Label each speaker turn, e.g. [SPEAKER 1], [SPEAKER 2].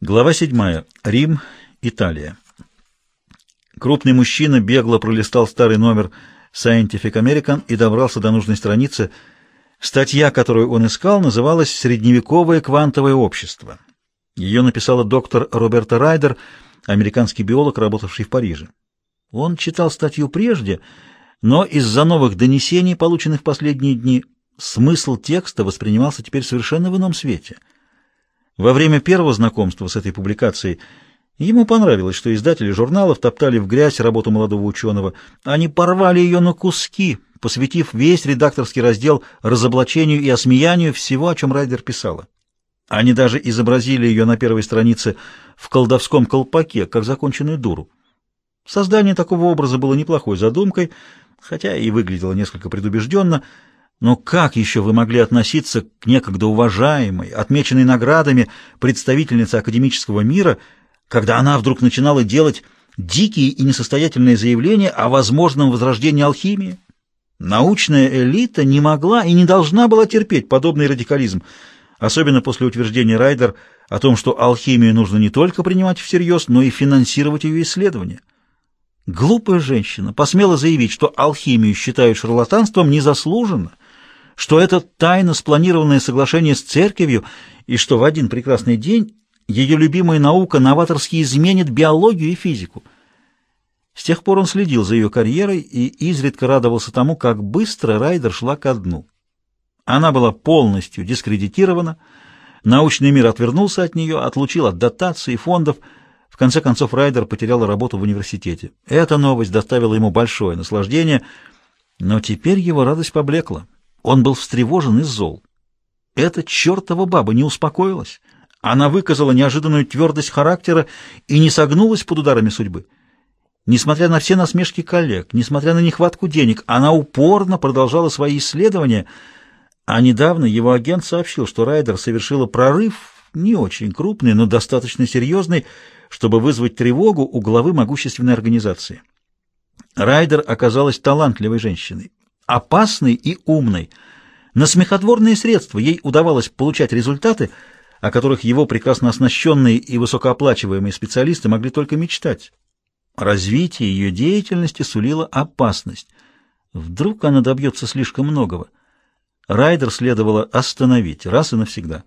[SPEAKER 1] Глава 7. Рим, Италия. Крупный мужчина бегло пролистал старый номер Scientific American и добрался до нужной страницы. Статья, которую он искал, называлась «Средневековое квантовое общество». Ее написала доктор Роберта Райдер, американский биолог, работавший в Париже. Он читал статью прежде, но из-за новых донесений, полученных в последние дни, смысл текста воспринимался теперь совершенно в ином свете — во время первого знакомства с этой публикацией ему понравилось, что издатели журналов топтали в грязь работу молодого ученого. Они порвали ее на куски, посвятив весь редакторский раздел разоблачению и осмеянию всего, о чем Райдер писала. Они даже изобразили ее на первой странице в колдовском колпаке, как законченную дуру. Создание такого образа было неплохой задумкой, хотя и выглядело несколько предубежденно, но как еще вы могли относиться к некогда уважаемой, отмеченной наградами представительнице академического мира, когда она вдруг начинала делать дикие и несостоятельные заявления о возможном возрождении алхимии? Научная элита не могла и не должна была терпеть подобный радикализм, особенно после утверждения Райдер о том, что алхимию нужно не только принимать всерьез, но и финансировать ее исследования. Глупая женщина посмела заявить, что алхимию считают шарлатанством незаслуженно, что это тайно спланированное соглашение с церковью, и что в один прекрасный день ее любимая наука новаторски изменит биологию и физику. С тех пор он следил за ее карьерой и изредка радовался тому, как быстро Райдер шла ко дну. Она была полностью дискредитирована, научный мир отвернулся от нее, отлучил от дотаций и фондов. В конце концов Райдер потерял работу в университете. Эта новость доставила ему большое наслаждение, но теперь его радость поблекла. Он был встревожен и зол. Эта чертова баба не успокоилась. Она выказала неожиданную твердость характера и не согнулась под ударами судьбы. Несмотря на все насмешки коллег, несмотря на нехватку денег, она упорно продолжала свои исследования, а недавно его агент сообщил, что Райдер совершила прорыв, не очень крупный, но достаточно серьезный, чтобы вызвать тревогу у главы могущественной организации. Райдер оказалась талантливой женщиной, опасной и умной. На смехотворные средства ей удавалось получать результаты, о которых его прекрасно оснащенные и высокооплачиваемые специалисты могли только мечтать. Развитие ее деятельности сулило опасность. Вдруг она добьется слишком многого. Райдер следовало остановить раз и навсегда.